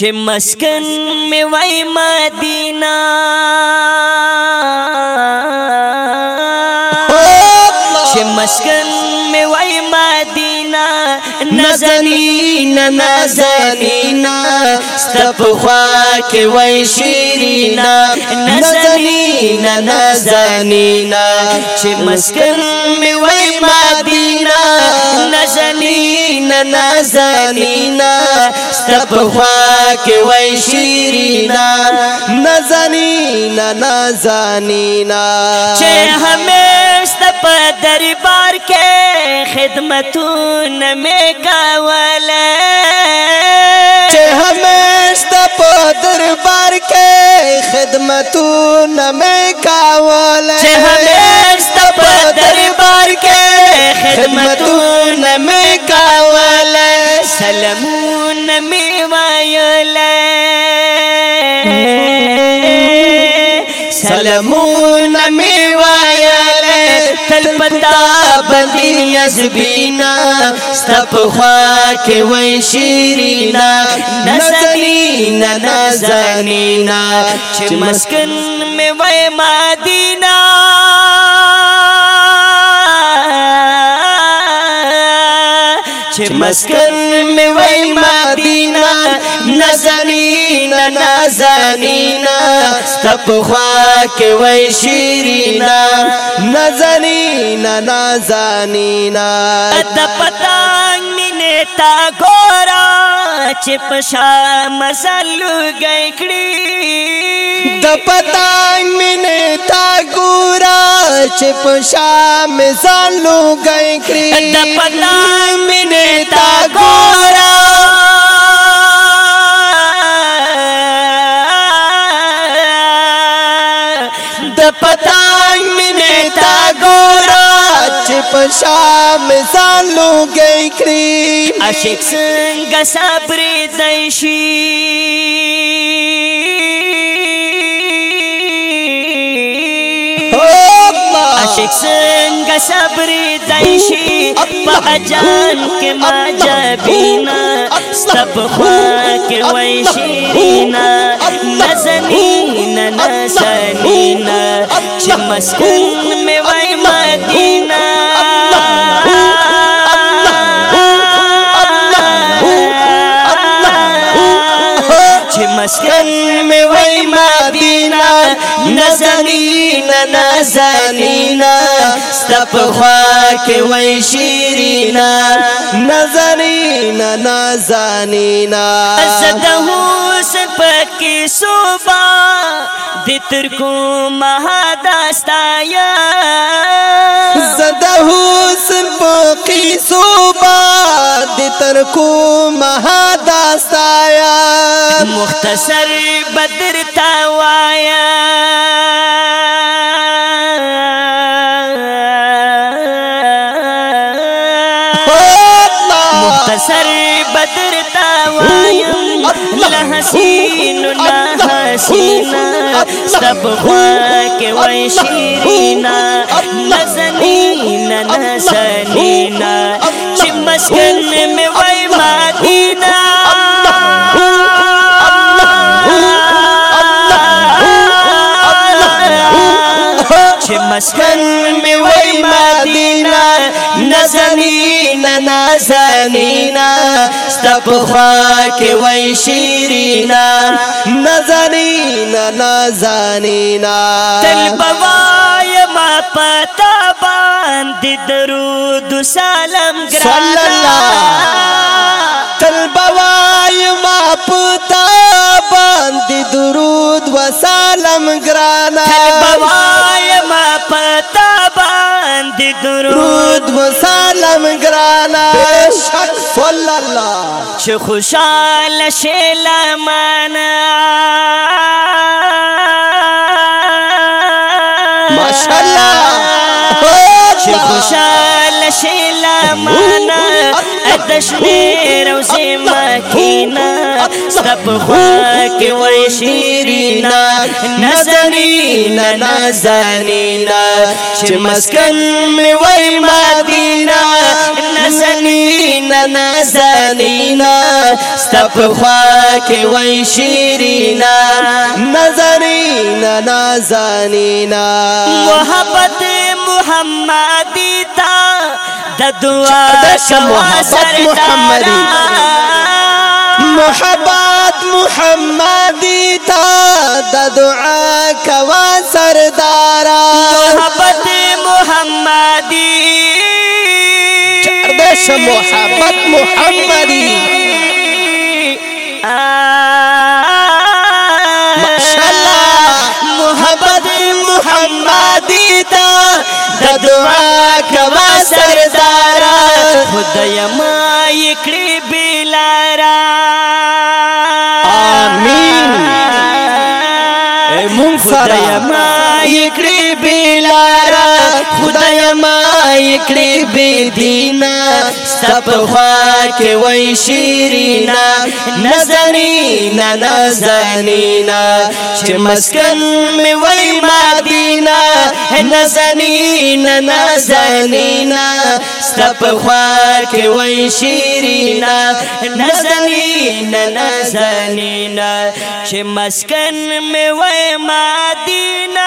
چې مسکن می وای مدینه چې مسکن می وای مدینه نزنینا نزنینا ستپ خوا کې وای شیرینا نزنینا نزنینا چې مسکن می وای مدینه نزنینا نزنینا د پخوا کې وای شیرینا نزانی نا نزانی نا چې همیشت په دربار کې خدمتونه مې کاوله چې همیشت په دربار کې خدمتونه مې کاوله چې همیشت په دربار کې خدمتونه مې کاوله سلام مې وایلې سلامونه مې وایلې تل پتا باندې یزبینا ستپ خوا کې وای شیرینا نزنینا نزنینا چې مسکن مې وای مدینه چې مسکن می وای مدینه نزنینا نزنینا ستپ خوا کې وای شیرینا نزنینا نزنینا د پتان مینه تا ګورا چې پشا مسل گئی کړي د پتان مینه چې په شا مې ځان لو گئے کری د پدای مې تا ګورا د پدای مې تا ګورا چې په شا مې ځان لو گئے کری عاشق څنګه صبر دای شي عاشق څنګه صبر دای شي په جان کې ما جبینا سب خوا کې وای شي نا نزنین نسنین چې مسکن مې وای مدینه نا زانینا ستپ خوا کې وای شیرینا نظرینا نا زانینا اسدهو سپکی صوبا دتر کو مهاداستایا زدهو سپکی صوبا دتر کو مهاداستایا مختصر بدر بدر تا وایم لا حسین لا حسینا سب خوا کې وای شیرینا نزنینا نزنینا چې مسکن مې می وای مدینه نزنینا نزنینا ستپخوا کې وای شیرینا نزنینا نزنینا تل بوای ما پتا باندې درود سلام ګرانا تل بوای ما پتا باندې درود و سلام ګرانا صلی الله چې خوشاله شي لمنا ماشاءالله چې خوشاله شي لمنا اتشمیر او سیمکینا سب خوا کې وای شیرینا نظرینا نازنینا چې مسکن می وای مدینه نازنینا نازنینا ستپ خوا کې وای شیرینا نازنینا نازنینا محبت محمدی تا د دعا محبت محمدی محبت محمدی تا د دعا کوا سردارا محبت मोहबत मोहम्मद मोहबत मुहम्बी کړې بلارا خدای ما کړې بې دینا سب خوا کې وای شیرینا نظرینا نظرینا چې مسکن می وای مدینا نظرینا نظرینا سب خوا کې وای شیرینا نظرینا نظرینا چې مسکن می وای مدینا